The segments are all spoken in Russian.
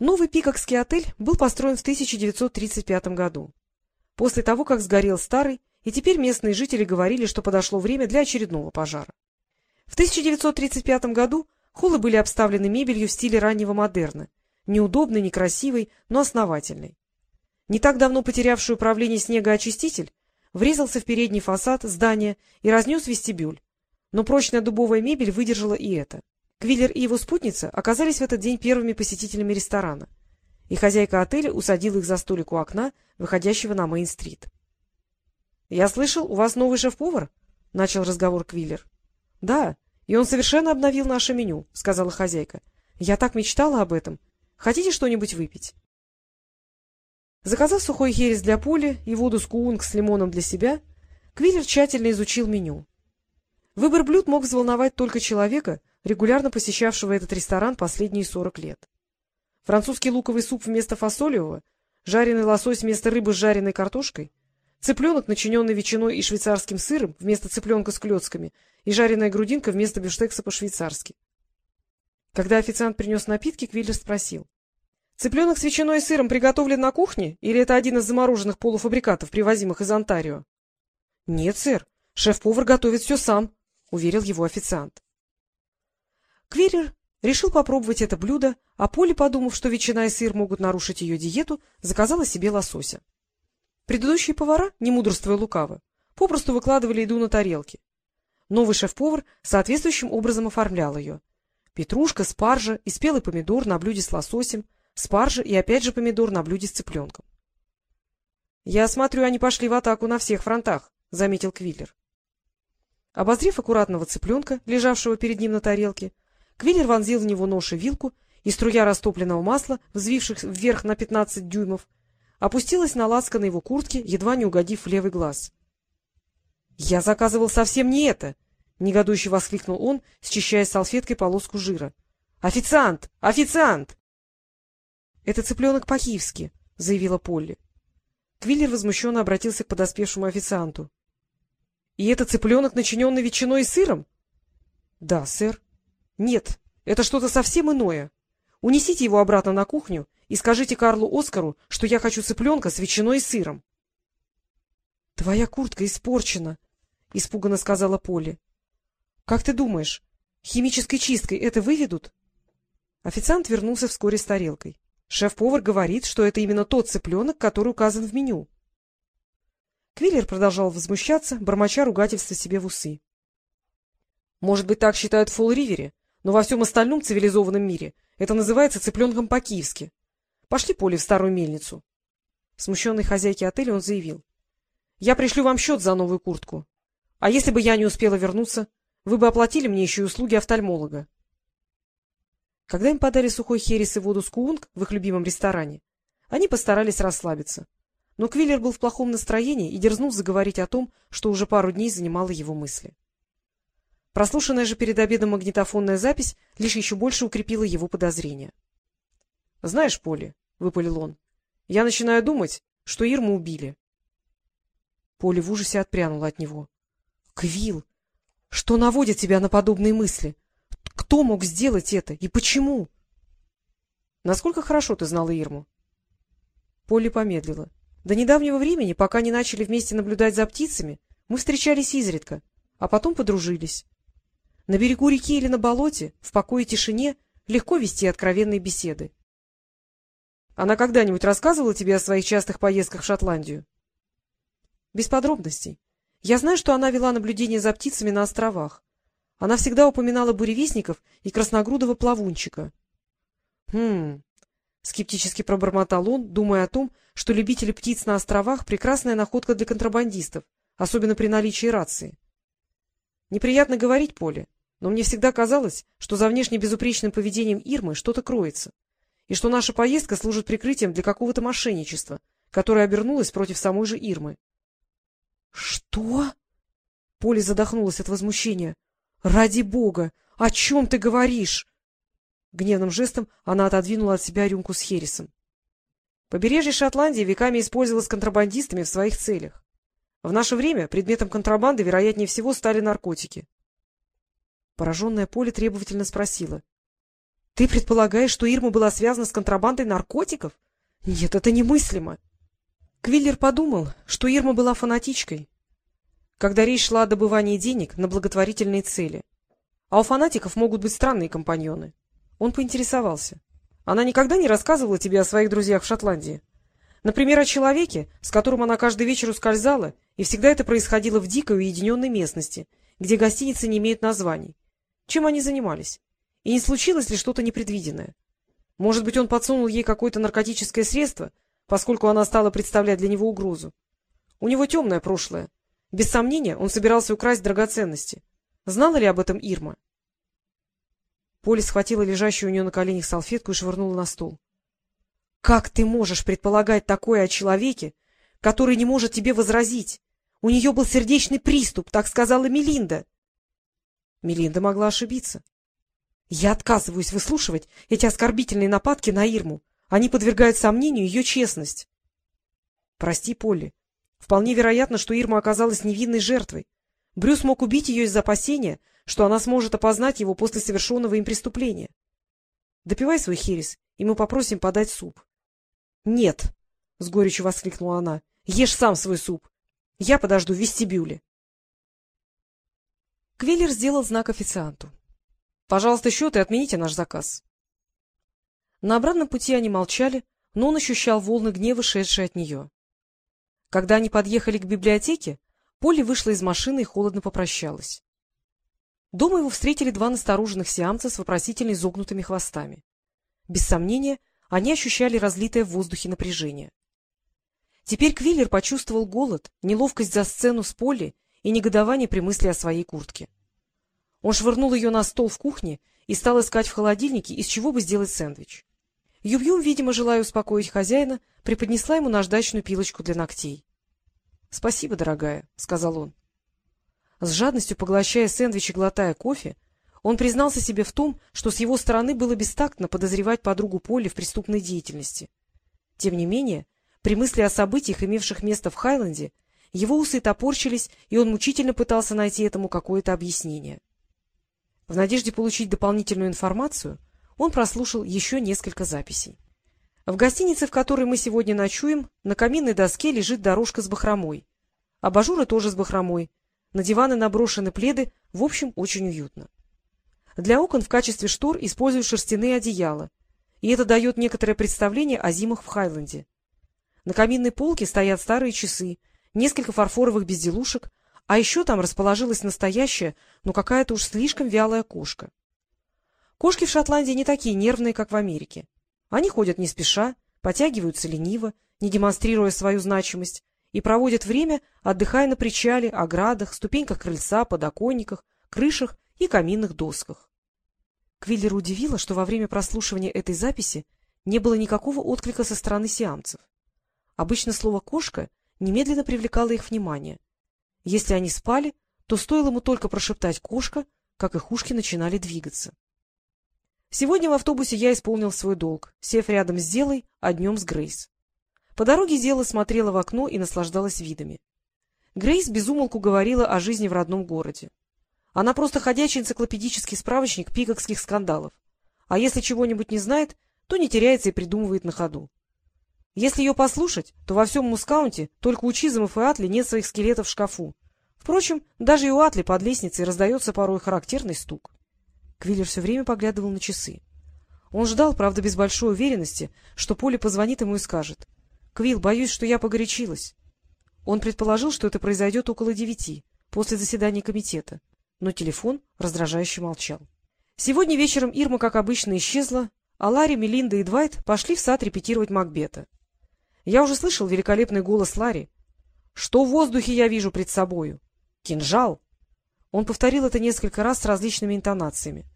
Новый Пикокский отель был построен в 1935 году. После того, как сгорел старый, и теперь местные жители говорили, что подошло время для очередного пожара. В 1935 году холлы были обставлены мебелью в стиле раннего модерна, неудобной, некрасивой, но основательной. Не так давно потерявший управление снегоочиститель врезался в передний фасад здания и разнес вестибюль, но прочная дубовая мебель выдержала и это. Квиллер и его спутница оказались в этот день первыми посетителями ресторана, и хозяйка отеля усадила их за столик у окна, выходящего на Мейн-стрит. — Я слышал, у вас новый шеф-повар? — начал разговор Квиллер. — Да, и он совершенно обновил наше меню, — сказала хозяйка. — Я так мечтала об этом. Хотите что-нибудь выпить? Заказав сухой херес для Поли и воду с куунг с лимоном для себя, Квиллер тщательно изучил меню. Выбор блюд мог взволновать только человека, регулярно посещавшего этот ресторан последние сорок лет. Французский луковый суп вместо фасолевого, жареный лосось вместо рыбы с жареной картошкой, цыпленок, начиненный ветчиной и швейцарским сыром вместо цыпленка с клетками и жареная грудинка вместо бифштекса по-швейцарски. Когда официант принес напитки, Квиллер спросил. — Цыпленок с ветчиной и сыром приготовлен на кухне, или это один из замороженных полуфабрикатов, привозимых из Онтарио? — Нет, сэр, шеф-повар готовит все сам, — уверил его официант. Квиллер решил попробовать это блюдо, а Поли, подумав, что ветчина и сыр могут нарушить ее диету, заказала себе лосося. Предыдущие повара, не мудрствуя лукаво, попросту выкладывали еду на тарелки. Новый шеф-повар соответствующим образом оформлял ее. Петрушка, спаржа и спелый помидор на блюде с лососем, спаржа и опять же помидор на блюде с цыпленком. — Я смотрю, они пошли в атаку на всех фронтах, — заметил Квиллер. Обозрев аккуратного цыпленка, лежавшего перед ним на тарелке, Квиллер вонзил в него нож и вилку, и струя растопленного масла, взвивших вверх на пятнадцать дюймов, опустилась на лацко на его куртке, едва не угодив в левый глаз. — Я заказывал совсем не это! — негодующе воскликнул он, счищая салфеткой полоску жира. — Официант! Официант! — Это цыпленок по-киевски, — заявила Полли. Квиллер возмущенно обратился к подоспевшему официанту. — И это цыпленок, начиненный ветчиной и сыром? — Да, сэр. — Нет, это что-то совсем иное. Унесите его обратно на кухню и скажите Карлу Оскару, что я хочу цыпленка с ветчиной и сыром. — Твоя куртка испорчена, — испуганно сказала Полли. — Как ты думаешь, химической чисткой это выведут? Официант вернулся вскоре с тарелкой. Шеф-повар говорит, что это именно тот цыпленок, который указан в меню. Квиллер продолжал возмущаться, бормоча ругательства себе в усы. — Может быть, так считают в Фолл-Ривере, но во всем остальном цивилизованном мире это называется цыпленком по-киевски. Пошли, Поле, в старую мельницу. Смущенной хозяйке отеля он заявил. — Я пришлю вам счет за новую куртку. А если бы я не успела вернуться, вы бы оплатили мне еще и услуги офтальмолога. Когда им подали сухой херес и воду с куунг в их любимом ресторане, они постарались расслабиться. Но Квиллер был в плохом настроении и дерзнул заговорить о том, что уже пару дней занимало его мысли. Прослушанная же перед обедом магнитофонная запись лишь еще больше укрепила его подозрения. — Знаешь, Поле, — выпалил он, — я начинаю думать, что Ирму убили. Поле в ужасе отпрянула от него. — Квилл, что наводит тебя на подобные мысли? Кто мог сделать это и почему? — Насколько хорошо ты знала Ирму? Полли помедлила. До недавнего времени, пока не начали вместе наблюдать за птицами, мы встречались изредка, а потом подружились. На берегу реки или на болоте, в покое и тишине, легко вести откровенные беседы. Она когда-нибудь рассказывала тебе о своих частых поездках в Шотландию? Без подробностей. Я знаю, что она вела наблюдение за птицами на островах. Она всегда упоминала буревестников и красногрудого плавунчика. — Хм... — скептически пробормотал он, думая о том, что любители птиц на островах — прекрасная находка для контрабандистов, особенно при наличии рации. Неприятно говорить, Поле, но мне всегда казалось, что за внешне безупречным поведением Ирмы что-то кроется, и что наша поездка служит прикрытием для какого-то мошенничества, которое обернулось против самой же Ирмы. — Что? — Поле задохнулась от возмущения. — Ради бога! О чем ты говоришь? Гневным жестом она отодвинула от себя рюмку с хересом. Побережье Шотландии веками использовалось контрабандистами в своих целях. В наше время предметом контрабанды, вероятнее всего, стали наркотики. Пораженная Поле требовательно спросила. — Ты предполагаешь, что Ирма была связана с контрабандой наркотиков? Нет, это немыслимо. Квиллер подумал, что Ирма была фанатичкой, когда речь шла о добывании денег на благотворительные цели. А у фанатиков могут быть странные компаньоны. Он поинтересовался. Она никогда не рассказывала тебе о своих друзьях в Шотландии? Например, о человеке, с которым она каждый вечер ускользала, и всегда это происходило в дикой уединенной местности, где гостиницы не имеют названий. Чем они занимались? И не случилось ли что-то непредвиденное? Может быть, он подсунул ей какое-то наркотическое средство, поскольку она стала представлять для него угрозу? У него темное прошлое. Без сомнения, он собирался украсть драгоценности. Знала ли об этом Ирма? Поля схватила лежащую у нее на коленях салфетку и швырнула на стол. — Как ты можешь предполагать такое о человеке, который не может тебе возразить? У нее был сердечный приступ, так сказала Мелинда. Мелинда могла ошибиться. Я отказываюсь выслушивать эти оскорбительные нападки на Ирму. Они подвергают сомнению ее честность. Прости, Полли. Вполне вероятно, что Ирма оказалась невинной жертвой. Брюс мог убить ее из опасения, что она сможет опознать его после совершенного им преступления. Допивай свой херес, и мы попросим подать суп. — Нет, — с горечью воскликнула она, — ешь сам свой суп. Я подожду в вестибюле. Квиллер сделал знак официанту. — Пожалуйста, счет и отмените наш заказ. На обратном пути они молчали, но он ощущал волны гнева, шедшие от нее. Когда они подъехали к библиотеке, Полли вышла из машины и холодно попрощалась. Дома его встретили два настороженных сиамца с вопросительно изогнутыми хвостами. Без сомнения, они ощущали разлитое в воздухе напряжение. Теперь Квиллер почувствовал голод, неловкость за сцену с Полли и негодование при мысли о своей куртке. Он швырнул ее на стол в кухне и стал искать в холодильнике, из чего бы сделать сэндвич. Юбьюм, видимо, желая успокоить хозяина, преподнесла ему наждачную пилочку для ногтей. — Спасибо, дорогая, — сказал он. С жадностью поглощая сэндвич и глотая кофе, он признался себе в том, что с его стороны было бестактно подозревать подругу Полли в преступной деятельности. Тем не менее, при мысли о событиях, имевших место в Хайленде, его усы топорщились, и он мучительно пытался найти этому какое-то объяснение. В надежде получить дополнительную информацию, он прослушал еще несколько записей. В гостинице, в которой мы сегодня ночуем, на каминной доске лежит дорожка с бахромой. Абажуры тоже с бахромой. На диваны наброшены пледы, в общем, очень уютно. Для окон в качестве штор используют шерстяные одеяла, и это дает некоторое представление о зимах в Хайленде. На каминной полке стоят старые часы, несколько фарфоровых безделушек, а еще там расположилась настоящая, но какая-то уж слишком вялая кошка. Кошки в Шотландии не такие нервные, как в Америке. Они ходят не спеша, потягиваются лениво, не демонстрируя свою значимость, и проводят время, отдыхая на причале, оградах, ступеньках крыльца, подоконниках, крышах и каминных досках. Квиллер удивило, что во время прослушивания этой записи не было никакого отклика со стороны сиамцев. Обычно слово «кошка» немедленно привлекало их внимание, если они спали, то стоило ему только прошептать «кошка», как их ушки начинали двигаться. Сегодня в автобусе я исполнил свой долг, сев рядом с Делой, а днем с Грейс. По дороге Дела смотрела в окно и наслаждалась видами. Грейс безумолку говорила о жизни в родном городе. Она просто ходячий энциклопедический справочник пикокских скандалов. А если чего-нибудь не знает, то не теряется и придумывает на ходу. Если ее послушать, то во всем Мускаунте только у Чизомов и Атли нет своих скелетов в шкафу. Впрочем, даже и у Атли под лестницей раздается порой характерный стук. Квиллер все время поглядывал на часы. Он ждал, правда, без большой уверенности, что Поле позвонит ему и скажет. — Квилл, боюсь, что я погорячилась. Он предположил, что это произойдет около девяти, после заседания комитета, но телефон раздражающе молчал. Сегодня вечером Ирма, как обычно, исчезла, а Ларри, Мелинда и Двайт пошли в сад репетировать Макбета. Я уже слышал великолепный голос Ларри. Что в воздухе я вижу пред собою? Кинжал. Он повторил это несколько раз с различными интонациями.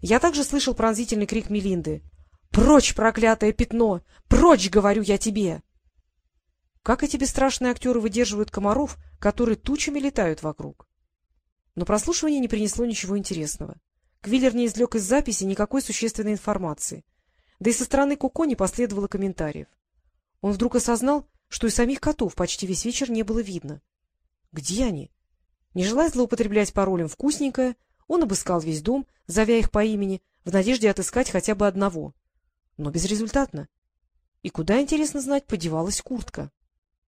Я также слышал пронзительный крик Мелинды. «Прочь, проклятое пятно! Прочь, говорю я тебе!» Как эти бесстрашные актеры выдерживают комаров, которые тучами летают вокруг? Но прослушивание не принесло ничего интересного. Квиллер не извлек из записи никакой существенной информации. Да и со стороны Куко не последовало комментариев. Он вдруг осознал, что и самих котов почти весь вечер не было видно. Где они? Не желая злоупотреблять паролем «вкусненькое», он обыскал весь дом, зовя их по имени, в надежде отыскать хотя бы одного. Но безрезультатно. И куда, интересно знать, подевалась куртка?